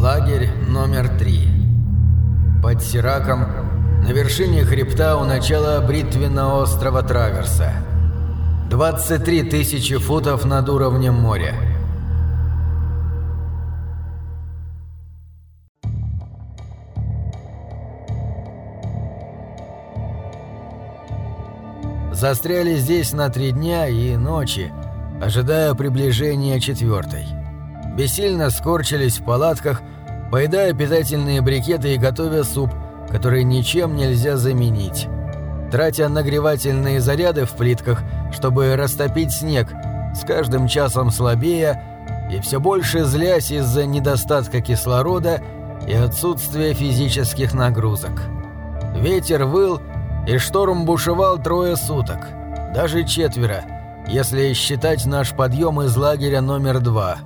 Лагерь номер три. Под Сираком, на вершине хребта у начала бритвенного острова Траверса. 23 тысячи футов над уровнем моря. Застряли здесь на три дня и ночи, ожидая приближения четвертой. Бессильно скорчились в палатках, поедая питательные брикеты и готовя суп, который ничем нельзя заменить. Тратя нагревательные заряды в плитках, чтобы растопить снег, с каждым часом слабее и все больше злясь из-за недостатка кислорода и отсутствия физических нагрузок. Ветер выл, и шторм бушевал трое суток, даже четверо, если считать наш подъем из лагеря номер два.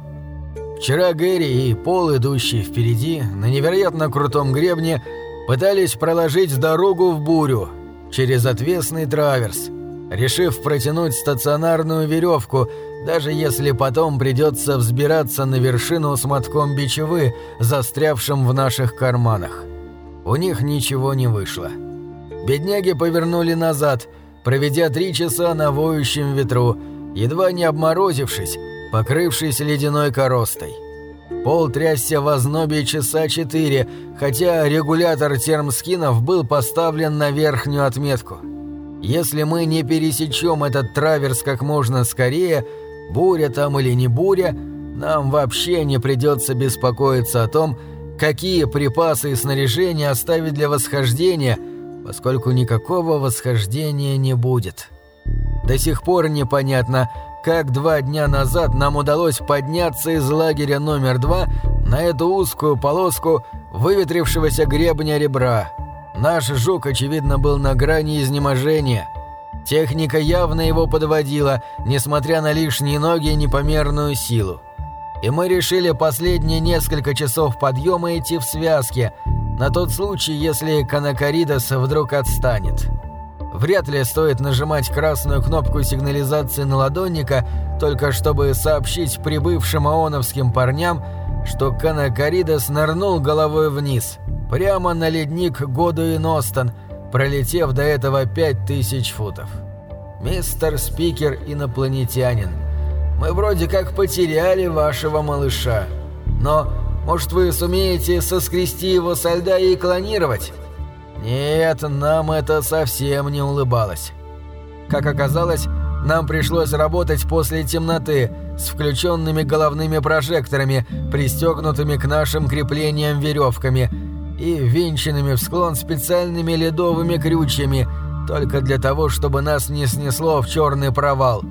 Вчера Гэри и Пол, идущие впереди, на невероятно крутом гребне, пытались проложить дорогу в бурю через отвесный траверс, решив протянуть стационарную веревку, даже если потом придется взбираться на вершину с мотком бичевы, застрявшим в наших карманах. У них ничего не вышло. Бедняги повернули назад, проведя три часа на воющем ветру, едва не обморозившись, покрывшись ледяной коростой. Пол трясся в ознобе часа четыре, хотя регулятор термскинов был поставлен на верхнюю отметку. Если мы не пересечем этот траверс как можно скорее, буря там или не буря, нам вообще не придется беспокоиться о том, какие припасы и снаряжение оставить для восхождения – поскольку никакого восхождения не будет. До сих пор непонятно, как два дня назад нам удалось подняться из лагеря номер два на эту узкую полоску выветрившегося гребня ребра. Наш жук, очевидно, был на грани изнеможения. Техника явно его подводила, несмотря на лишние ноги и непомерную силу. И мы решили последние несколько часов подъема идти в связке – на тот случай, если Канакаридас вдруг отстанет. Вряд ли стоит нажимать красную кнопку сигнализации на ладонника, только чтобы сообщить прибывшим аоновским парням, что Канакаридас нырнул головой вниз, прямо на ледник Году и Ностон, пролетев до этого пять тысяч футов. «Мистер Спикер инопланетянин, мы вроде как потеряли вашего малыша, но может, вы сумеете соскрести его со льда и клонировать?» Нет, нам это совсем не улыбалось. Как оказалось, нам пришлось работать после темноты с включенными головными прожекторами, пристегнутыми к нашим креплениям веревками и венчанными в склон специальными ледовыми крючьями, только для того, чтобы нас не снесло в черный провал.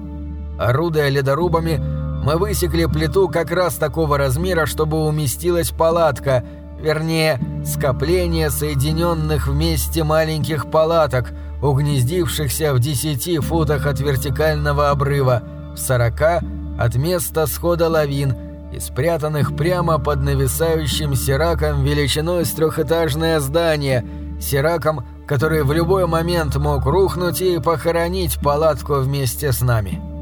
Орудуя ледорубами, мы высекли плиту как раз такого размера, чтобы уместилась палатка, вернее, скопление соединенных вместе маленьких палаток, угнездившихся в 10 футах от вертикального обрыва, в 40 от места схода лавин и спрятанных прямо под нависающим сираком величиной с трехэтажное здание, сираком, который в любой момент мог рухнуть и похоронить палатку вместе с нами.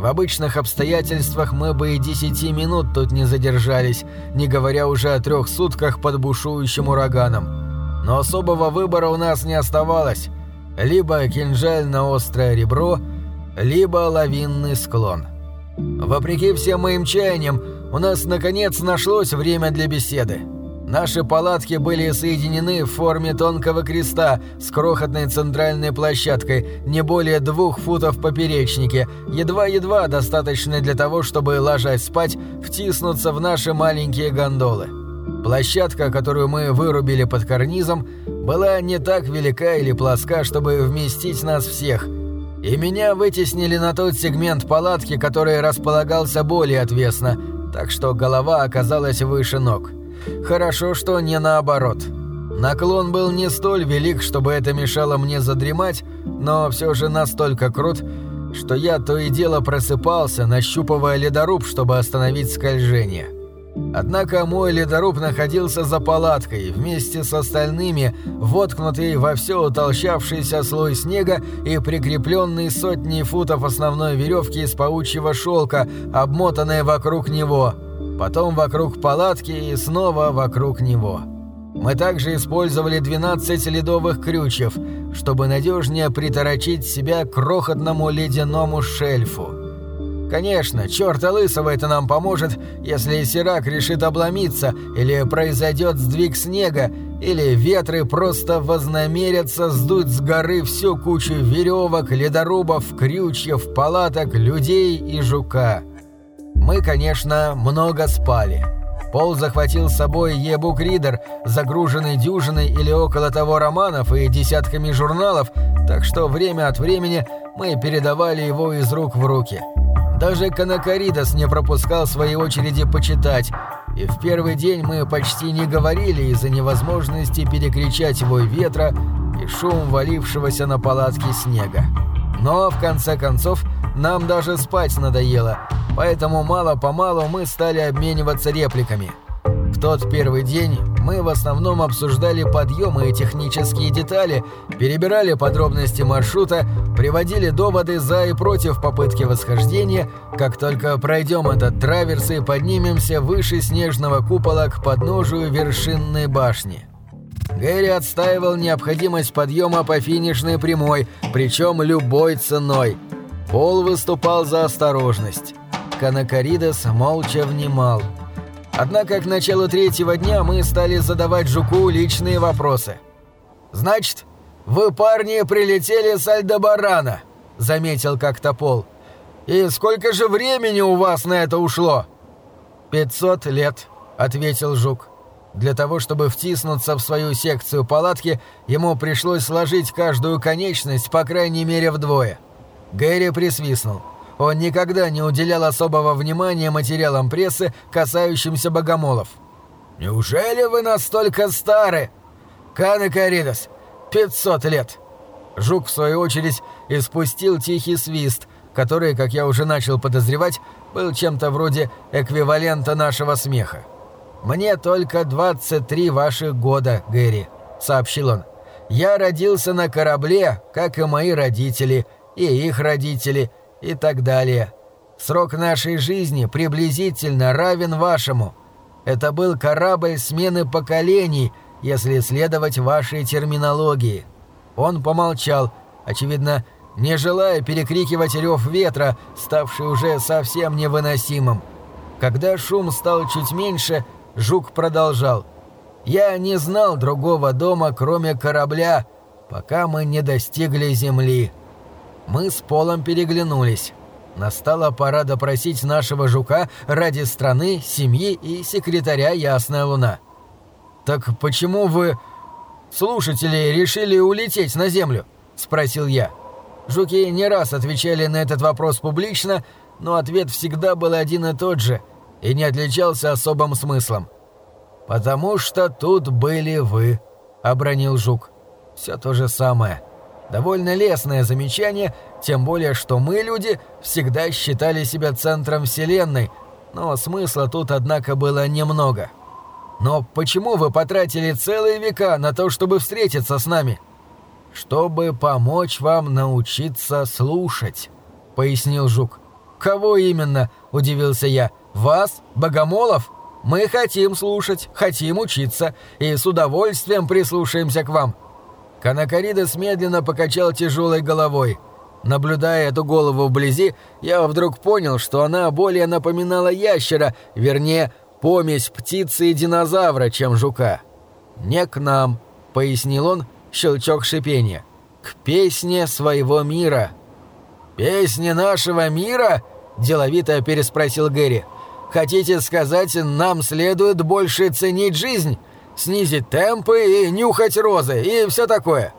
В обычных обстоятельствах мы бы и десяти минут тут не задержались, не говоря уже о трех сутках под бушующим ураганом. Но особого выбора у нас не оставалось. Либо кинжально-острое ребро, либо лавинный склон. Вопреки всем моим чаяниям, у нас наконец нашлось время для беседы. Наши палатки были соединены в форме тонкого креста с крохотной центральной площадкой, не более двух футов в поперечнике, едва-едва достаточной для того, чтобы, ложась спать, втиснуться в наши маленькие гондолы. Площадка, которую мы вырубили под карнизом, была не так велика или плоска, чтобы вместить нас всех, и меня вытеснили на тот сегмент палатки, который располагался более отвесно, так что голова оказалась выше ног. Хорошо, что не наоборот. Наклон был не столь велик, чтобы это мешало мне задремать, но все же настолько крут, что я то и дело просыпался, нащупывая ледоруб, чтобы остановить скольжение. Однако мой ледоруб находился за палаткой, вместе с остальными, воткнутый во все утолщавшийся слой снега и прикрепленный сотни футов основной веревки из паучьего шелка, обмотанной вокруг него – потом вокруг палатки и снова вокруг него. Мы также использовали 12 ледовых крючев, чтобы надежнее приторочить себя к крохотному ледяному шельфу. Конечно, черта лысого это нам поможет, если Сирак решит обломиться, или произойдет сдвиг снега, или ветры просто вознамерятся сдуть с горы всю кучу веревок, ледорубов, крючьев, палаток, людей и жука. Мы, конечно, много спали. Пол захватил с собой e-book загруженный дюжиной или около того романов и десятками журналов, так что время от времени мы передавали его из рук в руки. Даже Канакаридас не пропускал своей очереди почитать, и в первый день мы почти не говорили из-за невозможности перекричать вой ветра и шум валившегося на палатке снега. Но, в конце концов, нам даже спать надоело, поэтому мало-помалу мы стали обмениваться репликами – в тот первый день мы в основном обсуждали подъемы и технические детали, перебирали подробности маршрута, приводили доводы за и против попытки восхождения, как только пройдем этот траверс и поднимемся выше снежного купола к подножию вершинной башни. Гэри отстаивал необходимость подъема по финишной прямой, причем любой ценой. Пол выступал за осторожность. Канакаридес молча внимал – Однако к началу третьего дня мы стали задавать Жуку личные вопросы. «Значит, вы, парни, прилетели с Альдебарана», — заметил как-то Пол. «И сколько же времени у вас на это ушло?» «Пятьсот лет», — ответил Жук. Для того, чтобы втиснуться в свою секцию палатки, ему пришлось сложить каждую конечность по крайней мере вдвое. Гэри присвистнул. Он никогда не уделял особого внимания материалам прессы, касающимся богомолов. «Неужели вы настолько стары?» «Каны Каридос, 500 лет!» Жук, в свою очередь, испустил тихий свист, который, как я уже начал подозревать, был чем-то вроде эквивалента нашего смеха. «Мне только 23 ваших года, Гэри», — сообщил он. «Я родился на корабле, как и мои родители, и их родители, и так далее. Срок нашей жизни приблизительно равен вашему. Это был корабль смены поколений, если следовать вашей терминологии. Он помолчал, очевидно, не желая перекрикивать рев ветра, ставший уже совсем невыносимым. Когда шум стал чуть меньше, Жук продолжал. «Я не знал другого дома, кроме корабля, пока мы не достигли земли». Мы с Полом переглянулись. Настала пора допросить нашего жука ради страны, семьи и секретаря Ясная Луна. «Так почему вы, слушатели, решили улететь на Землю?» – спросил я. Жуки не раз отвечали на этот вопрос публично, но ответ всегда был один и тот же и не отличался особым смыслом. «Потому что тут были вы», – обронил Жук. «Все то же самое». Довольно лестное замечание, тем более, что мы, люди, всегда считали себя центром Вселенной, но смысла тут, однако, было немного. Но почему вы потратили целые века на то, чтобы встретиться с нами? Чтобы помочь вам научиться слушать, пояснил Жук. Кого именно? удивился я. Вас, Богомолов? Мы хотим слушать, хотим учиться и с удовольствием прислушаемся к вам. Канакаридес медленно покачал тяжелой головой. Наблюдая эту голову вблизи, я вдруг понял, что она более напоминала ящера, вернее, помесь птицы и динозавра, чем жука. «Не к нам», — пояснил он, щелчок шипения. «К песне своего мира». «Песни нашего мира?» — деловито переспросил Гэри. «Хотите сказать, нам следует больше ценить жизнь?» снизить темпы и нюхать розы и все такое.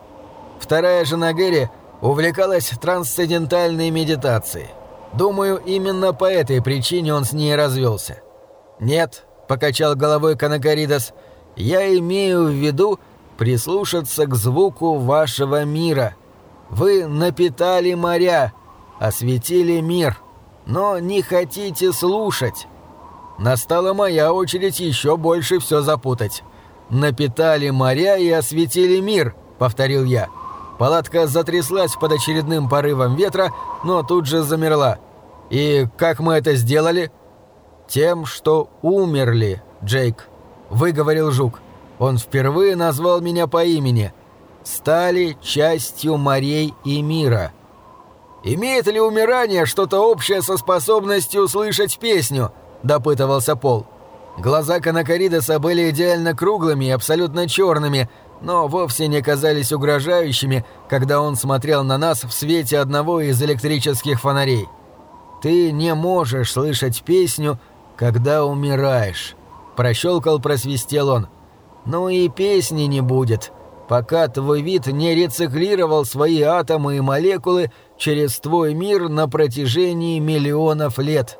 Вторая жена Гэри увлекалась трансцендентальной медитацией. Думаю, именно по этой причине он с ней развелся. «Нет», — покачал головой Канакаридас, — «я имею в виду прислушаться к звуку вашего мира. Вы напитали моря, осветили мир, но не хотите слушать». Настала моя очередь еще больше все запутать. «Напитали моря и осветили мир», — повторил я. Палатка затряслась под очередным порывом ветра, но тут же замерла. «И как мы это сделали?» «Тем, что умерли, Джейк», — выговорил Жук. Он впервые назвал меня по имени. «Стали частью морей и мира». «Имеет ли умирание что-то общее со способностью услышать песню?» – допытывался Пол. Глаза Канакаридеса были идеально круглыми и абсолютно черными, но вовсе не казались угрожающими, когда он смотрел на нас в свете одного из электрических фонарей. «Ты не можешь слышать песню, когда умираешь», – прощелкал, просвистел он. «Ну и песни не будет, пока твой вид не рециклировал свои атомы и молекулы через твой мир на протяжении миллионов лет».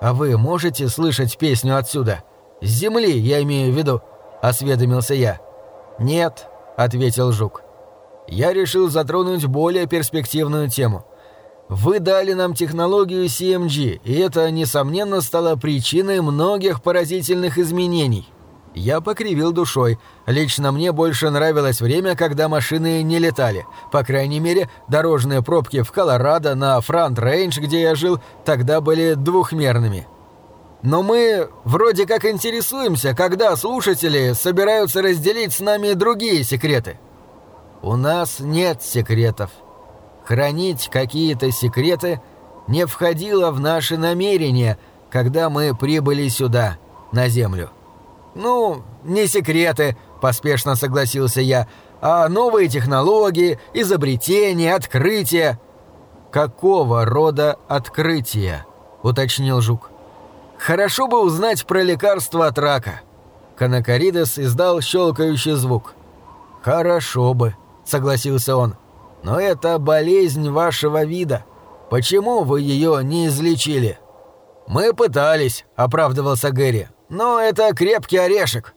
«А вы можете слышать песню отсюда? С земли, я имею в виду», — осведомился я. «Нет», — ответил Жук. Я решил затронуть более перспективную тему. Вы дали нам технологию CMG, и это, несомненно, стало причиной многих поразительных изменений. Я покривил душой. Лично мне больше нравилось время, когда машины не летали. По крайней мере, дорожные пробки в Колорадо на Франт-Рейндж, где я жил, тогда были двухмерными. Но мы вроде как интересуемся, когда слушатели собираются разделить с нами другие секреты. У нас нет секретов. Хранить какие-то секреты не входило в наши намерения, когда мы прибыли сюда, на Землю. «Ну, не секреты», — поспешно согласился я, «а новые технологии, изобретения, открытия». «Какого рода открытия?» — уточнил Жук. «Хорошо бы узнать про лекарство от рака». Канакаридес издал щелкающий звук. «Хорошо бы», — согласился он. «Но это болезнь вашего вида. Почему вы ее не излечили?» «Мы пытались», — оправдывался Гэри. «Но это крепкий орешек».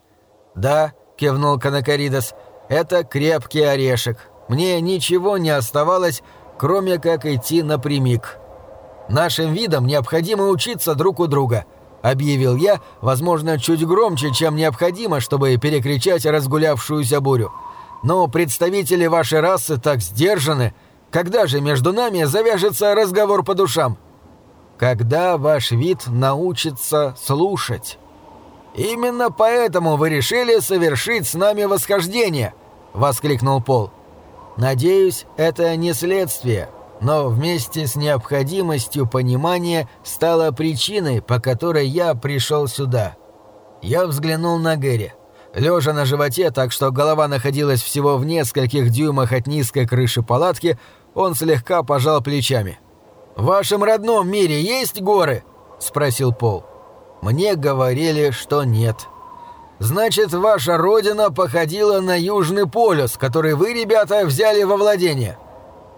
«Да», — кивнул Канакаридос, — «это крепкий орешек. Мне ничего не оставалось, кроме как идти напрямик». «Нашим видам необходимо учиться друг у друга», — объявил я, возможно, чуть громче, чем необходимо, чтобы перекричать разгулявшуюся бурю. «Но представители вашей расы так сдержаны. Когда же между нами завяжется разговор по душам?» «Когда ваш вид научится слушать». «Именно поэтому вы решили совершить с нами восхождение!» — воскликнул Пол. «Надеюсь, это не следствие, но вместе с необходимостью понимания стало причиной, по которой я пришел сюда». Я взглянул на Гэри. Лежа на животе, так что голова находилась всего в нескольких дюймах от низкой крыши палатки, он слегка пожал плечами. «В вашем родном мире есть горы?» — спросил Пол. Мне говорили, что нет. Значит, ваша родина походила на Южный полюс, который вы, ребята, взяли во владение.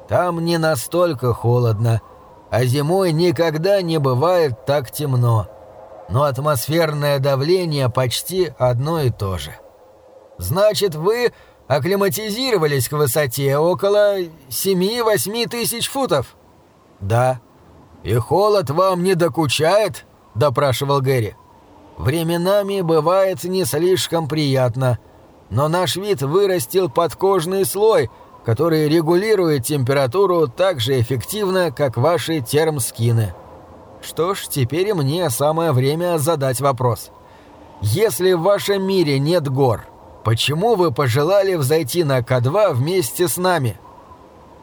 Там не настолько холодно, а зимой никогда не бывает так темно. Но атмосферное давление почти одно и то же. Значит, вы акклиматизировались к высоте около 7-8 тысяч футов? Да. И холод вам не докучает? —— допрашивал Гэри. «Временами бывает не слишком приятно, но наш вид вырастил подкожный слой, который регулирует температуру так же эффективно, как ваши термскины. Что ж, теперь мне самое время задать вопрос. Если в вашем мире нет гор, почему вы пожелали взойти на К2 вместе с нами?»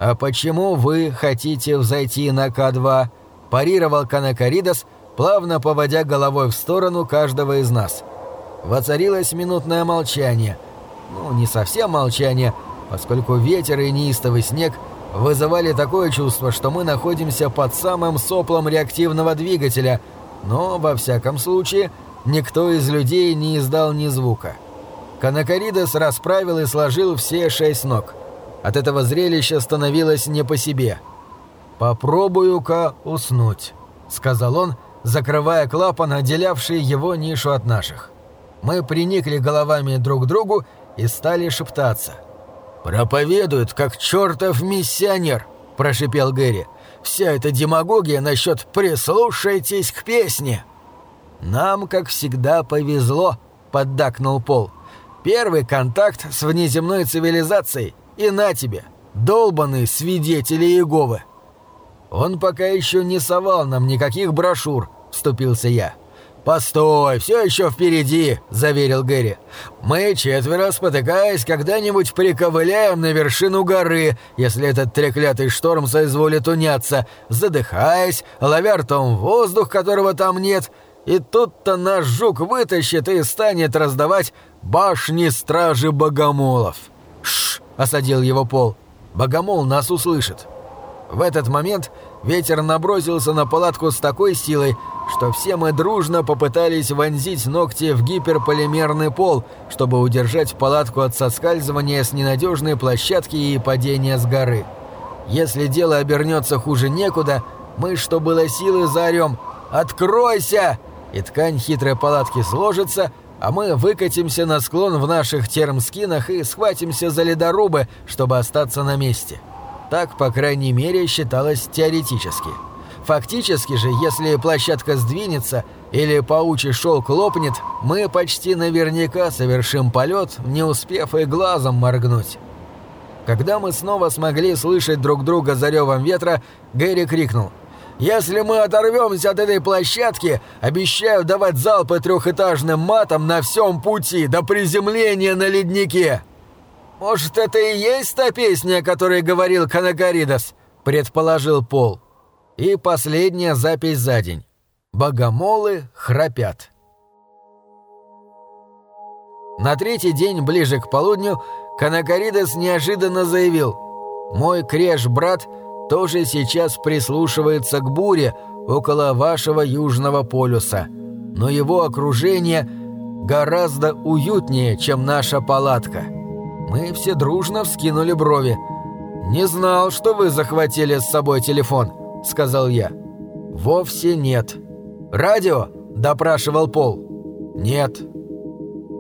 «А почему вы хотите взойти на К2?» – парировал Канакаридас – плавно поводя головой в сторону каждого из нас. Воцарилось минутное молчание. Ну, не совсем молчание, поскольку ветер и неистовый снег вызывали такое чувство, что мы находимся под самым соплом реактивного двигателя, но, во всяком случае, никто из людей не издал ни звука. Канакаридес расправил и сложил все шесть ног. От этого зрелища становилось не по себе. «Попробую-ка уснуть», — сказал он, — закрывая клапан, отделявший его нишу от наших. Мы приникли головами друг к другу и стали шептаться. «Проповедует, как чертов миссионер!» – прошипел Гэри. «Вся эта демагогия насчет «прислушайтесь к песне!» «Нам, как всегда, повезло», – поддакнул Пол. «Первый контакт с внеземной цивилизацией, и на тебе, долбанные свидетели Иеговы!» «Он пока еще не совал нам никаких брошюр», — вступился я. «Постой, все еще впереди», — заверил Гэри. «Мы четверо, спотыкаясь, когда-нибудь приковыляем на вершину горы, если этот треклятый шторм соизволит уняться, задыхаясь, ловя ртом воздух, которого там нет, и тут-то наш жук вытащит и станет раздавать башни стражи богомолов». «Шш!» — осадил его Пол. «Богомол нас услышит». В этот момент ветер набросился на палатку с такой силой, что все мы дружно попытались вонзить ногти в гиперполимерный пол, чтобы удержать палатку от соскальзывания с ненадежной площадки и падения с горы. Если дело обернется хуже некуда, мы, что было силы, заорем «Откройся!» и ткань хитрой палатки сложится, а мы выкатимся на склон в наших термскинах и схватимся за ледорубы, чтобы остаться на месте. Так, по крайней мере, считалось теоретически. Фактически же, если площадка сдвинется или паучий шелк лопнет, мы почти наверняка совершим полет, не успев и глазом моргнуть. Когда мы снова смогли слышать друг друга за ревом ветра, Гэри крикнул. «Если мы оторвемся от этой площадки, обещаю давать залпы трехэтажным матом на всем пути до приземления на леднике!» «Может, это и есть та песня, о которой говорил Канагаридас?» – предположил Пол. И последняя запись за день. Богомолы храпят. На третий день, ближе к полудню, Канакаридес неожиданно заявил «Мой креш-брат тоже сейчас прислушивается к буре около вашего Южного полюса, но его окружение гораздо уютнее, чем наша палатка». Мы все дружно вскинули брови. «Не знал, что вы захватили с собой телефон», — сказал я. «Вовсе нет». «Радио?» — допрашивал Пол. «Нет».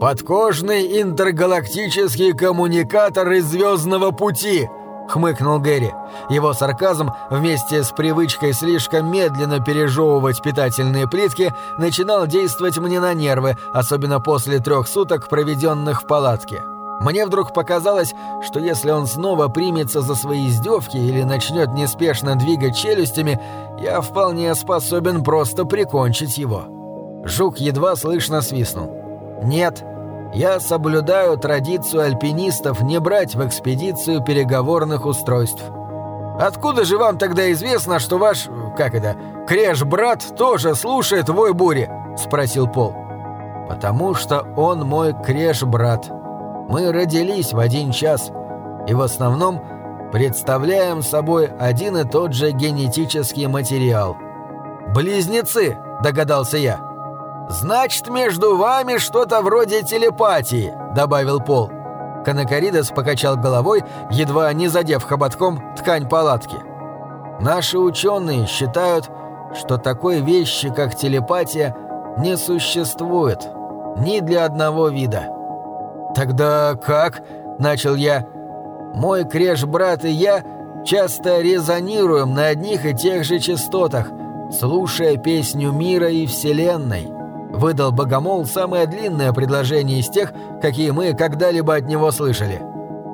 «Подкожный интергалактический коммуникатор из Звездного пути!» — хмыкнул Гэри. Его сарказм вместе с привычкой слишком медленно пережевывать питательные плитки начинал действовать мне на нервы, особенно после трех суток, проведенных в палатке. Мне вдруг показалось, что если он снова примется за свои издевки или начнет неспешно двигать челюстями, я вполне способен просто прикончить его. Жук едва слышно свистнул. «Нет, я соблюдаю традицию альпинистов не брать в экспедицию переговорных устройств». «Откуда же вам тогда известно, что ваш, как это, креш-брат тоже слушает вой бури?» – спросил Пол. «Потому что он мой креш-брат», мы родились в один час и в основном представляем собой один и тот же генетический материал. «Близнецы!» – догадался я. «Значит, между вами что-то вроде телепатии», – добавил Пол. Канакаридес покачал головой, едва не задев хоботком ткань палатки. «Наши ученые считают, что такой вещи, как телепатия, не существует ни для одного вида». «Тогда как?» – начал я. «Мой креш-брат и я часто резонируем на одних и тех же частотах, слушая песню мира и вселенной», – выдал Богомол самое длинное предложение из тех, какие мы когда-либо от него слышали.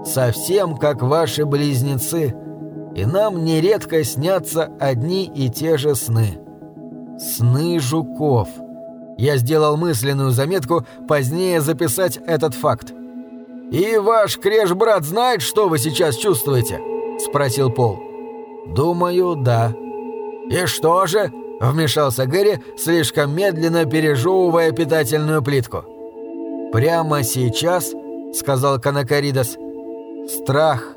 «Совсем как ваши близнецы, и нам нередко снятся одни и те же сны». «Сны жуков». Я сделал мысленную заметку позднее записать этот факт. «И ваш креш-брат знает, что вы сейчас чувствуете?» – спросил Пол. «Думаю, да». «И что же?» – вмешался Гэри, слишком медленно пережевывая питательную плитку. «Прямо сейчас», – сказал Канакаридас, – «страх».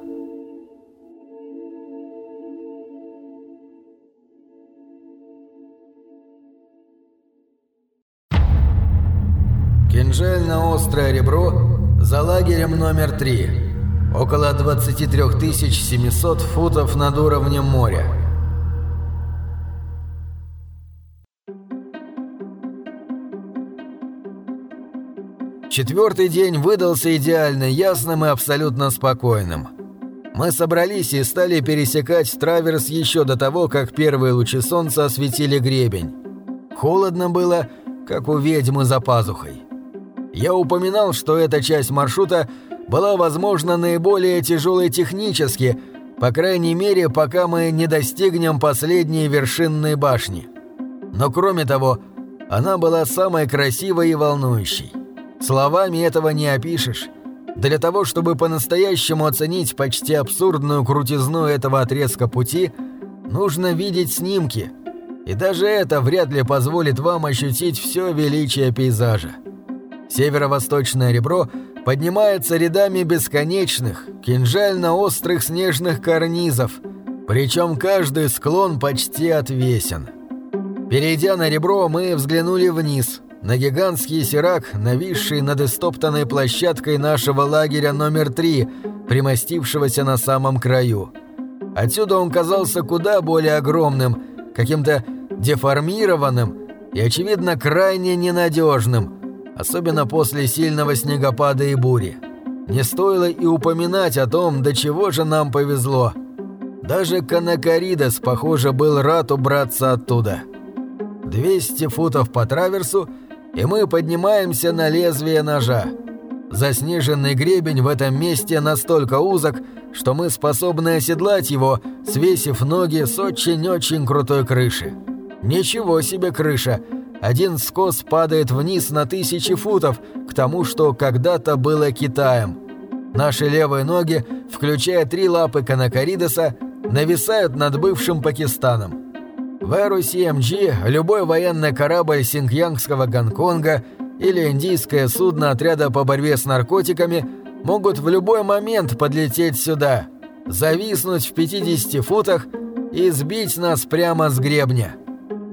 Кинжально-острое ребро за лагерем номер 3. Около 23 700 футов над уровнем моря. Четвертый день выдался идеально ясным и абсолютно спокойным. Мы собрались и стали пересекать траверс еще до того, как первые лучи солнца осветили гребень. Холодно было, как у ведьмы за пазухой. Я упоминал, что эта часть маршрута была, возможно, наиболее тяжелой технически, по крайней мере, пока мы не достигнем последней вершинной башни. Но кроме того, Она была самой красивой и волнующей. Словами этого не опишешь. Для того, чтобы по-настоящему оценить почти абсурдную крутизну этого отрезка пути, нужно видеть снимки. И даже это вряд ли позволит вам ощутить все величие пейзажа. Северо-восточное ребро поднимается рядами бесконечных, кинжально-острых снежных карнизов, причем каждый склон почти отвесен. Перейдя на ребро, мы взглянули вниз, на гигантский сирак, нависший над истоптанной площадкой нашего лагеря номер три, примостившегося на самом краю. Отсюда он казался куда более огромным, каким-то деформированным и, очевидно, крайне ненадежным, особенно после сильного снегопада и бури. Не стоило и упоминать о том, до чего же нам повезло. Даже Канакаридес, похоже, был рад убраться оттуда. 200 футов по траверсу, и мы поднимаемся на лезвие ножа. Заснеженный гребень в этом месте настолько узок, что мы способны оседлать его, свесив ноги с очень-очень крутой крыши. Ничего себе крыша! Один скос падает вниз на тысячи футов к тому, что когда-то было Китаем. Наши левые ноги, включая три лапы Канакаридеса, нависают над бывшим Пакистаном. В эру CMG любой военный корабль Синьянгского Гонконга или индийское судно отряда по борьбе с наркотиками могут в любой момент подлететь сюда, зависнуть в 50 футах и сбить нас прямо с гребня.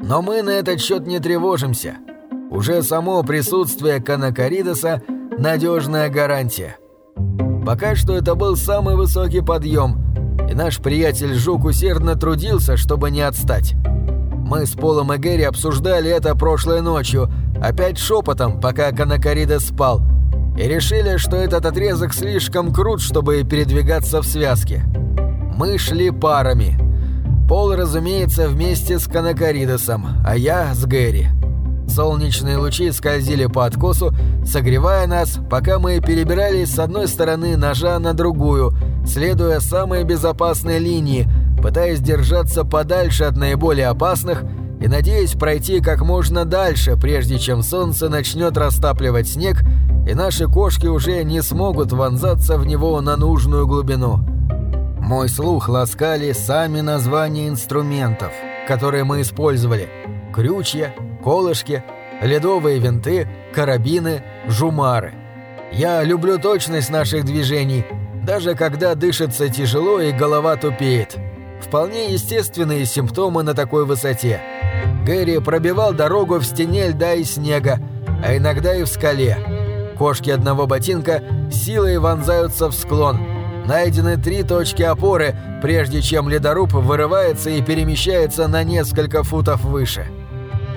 Но мы на этот счет не тревожимся. Уже само присутствие Канакаридоса – надежная гарантия. Пока что это был самый высокий подъем, и наш приятель Жук усердно трудился, чтобы не отстать. Мы с Полом и Гэри обсуждали это прошлой ночью, опять шепотом, пока Канакарида спал, и решили, что этот отрезок слишком крут, чтобы передвигаться в связке. Мы шли парами. Пол, разумеется, вместе с Канакаридосом, а я с Гэри. Солнечные лучи скользили по откосу, согревая нас, пока мы перебирались с одной стороны ножа на другую, следуя самой безопасной линии – пытаясь держаться подальше от наиболее опасных и надеясь пройти как можно дальше, прежде чем солнце начнет растапливать снег, и наши кошки уже не смогут вонзаться в него на нужную глубину. Мой слух ласкали сами названия инструментов, которые мы использовали. Крючья, колышки, ледовые винты, карабины, жумары. Я люблю точность наших движений, даже когда дышится тяжело и голова тупеет. Вполне естественные симптомы на такой высоте. Гэри пробивал дорогу в стене льда и снега, а иногда и в скале. Кошки одного ботинка силой вонзаются в склон. Найдены три точки опоры, прежде чем ледоруб вырывается и перемещается на несколько футов выше.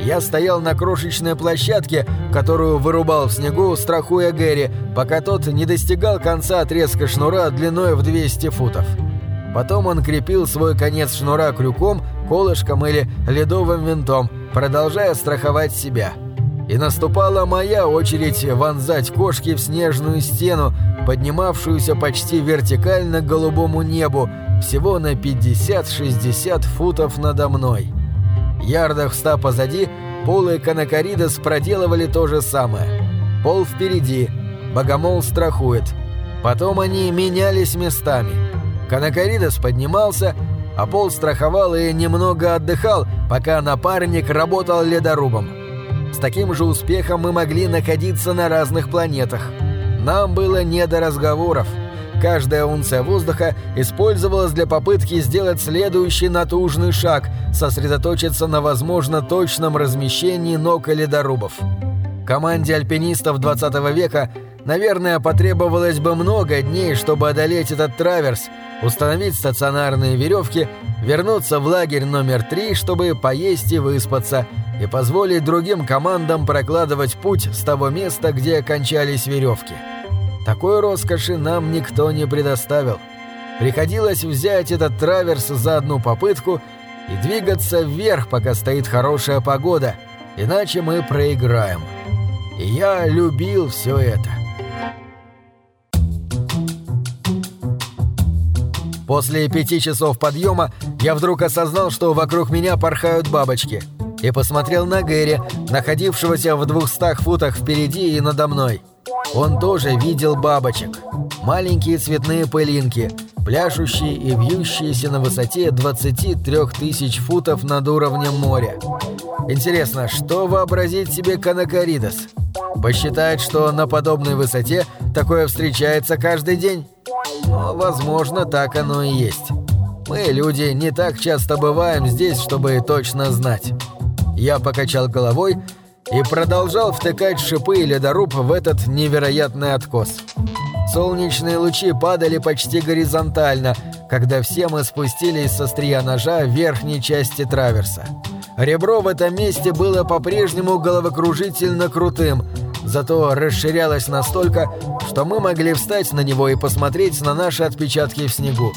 Я стоял на крошечной площадке, которую вырубал в снегу, страхуя Гэри, пока тот не достигал конца отрезка шнура длиной в 200 футов. Потом он крепил свой конец шнура крюком, колышком или ледовым винтом, продолжая страховать себя. И наступала моя очередь вонзать кошки в снежную стену, поднимавшуюся почти вертикально к голубому небу, всего на 50-60 футов надо мной. Ярдах ста позади Пол и Канакаридес проделывали то же самое. Пол впереди, Богомол страхует. Потом они менялись местами. Канакаридес поднимался, а Пол страховал и немного отдыхал, пока напарник работал ледорубом. С таким же успехом мы могли находиться на разных планетах. Нам было не до разговоров. Каждая унция воздуха использовалась для попытки сделать следующий натужный шаг, сосредоточиться на возможно точном размещении ног и ледорубов. Команде альпинистов 20 века – Наверное, потребовалось бы много дней, чтобы одолеть этот траверс, установить стационарные веревки, вернуться в лагерь номер три, чтобы поесть и выспаться, и позволить другим командам прокладывать путь с того места, где кончались веревки. Такой роскоши нам никто не предоставил. Приходилось взять этот траверс за одну попытку и двигаться вверх, пока стоит хорошая погода, иначе мы проиграем. И я любил все это. После пяти часов подъема я вдруг осознал, что вокруг меня порхают бабочки. И посмотрел на Гэри, находившегося в двухстах футах впереди и надо мной. Он тоже видел бабочек. Маленькие цветные пылинки, пляшущие и вьющиеся на высоте 23 тысяч футов над уровнем моря. Интересно, что вообразить себе Канакаридос? Посчитает, что на подобной высоте такое встречается каждый день? Но, возможно, так оно и есть. Мы, люди, не так часто бываем здесь, чтобы точно знать. Я покачал головой и продолжал втыкать шипы и ледоруб в этот невероятный откос. Солнечные лучи падали почти горизонтально, когда все мы спустились со стрия ножа в верхней части траверса. Ребро в этом месте было по-прежнему головокружительно крутым, зато расширялось настолько, что мы могли встать на него и посмотреть на наши отпечатки в снегу.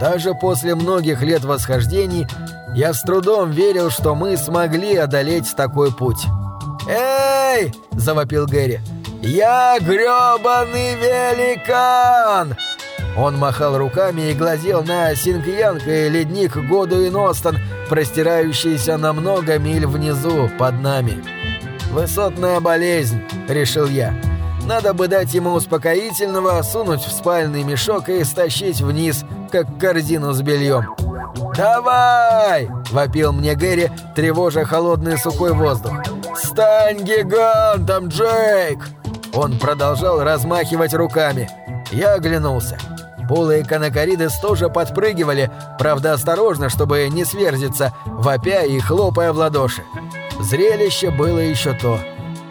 Даже после многих лет восхождений я с трудом верил, что мы смогли одолеть такой путь. «Эй!» – завопил Гэри. «Я грёбаный великан!» Он махал руками и глазел на Сингьянг и ледник Году и Ностон, простирающийся на много миль внизу, под нами. «Высотная болезнь», — решил я. «Надо бы дать ему успокоительного, сунуть в спальный мешок и стащить вниз, как корзину с бельем». «Давай!» — вопил мне Гэри, тревожа холодный сухой воздух. «Стань гигантом, Джейк!» Он продолжал размахивать руками. Я оглянулся. Полые канакаридес тоже подпрыгивали, правда осторожно, чтобы не сверзиться, вопя и хлопая в ладоши. Зрелище было еще то.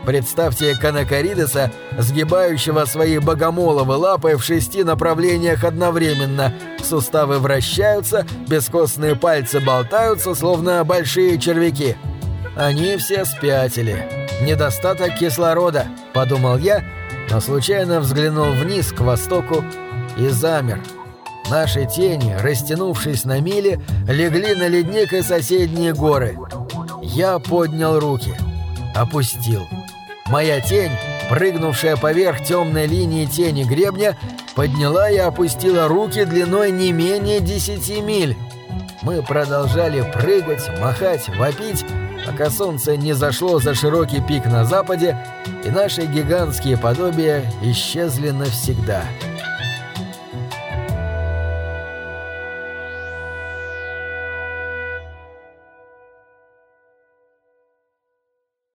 Представьте канакаридеса, сгибающего свои богомоловы лапы в шести направлениях одновременно. Суставы вращаются, бескостные пальцы болтаются, словно большие червяки. Они все спятили. Недостаток кислорода, подумал я, но случайно взглянул вниз к востоку и замер. Наши тени, растянувшись на мили, легли на ледник и соседние горы. Я поднял руки. Опустил. Моя тень, прыгнувшая поверх темной линии тени гребня, подняла и опустила руки длиной не менее десяти миль. Мы продолжали прыгать, махать, вопить, пока солнце не зашло за широкий пик на западе, и наши гигантские подобия исчезли навсегда.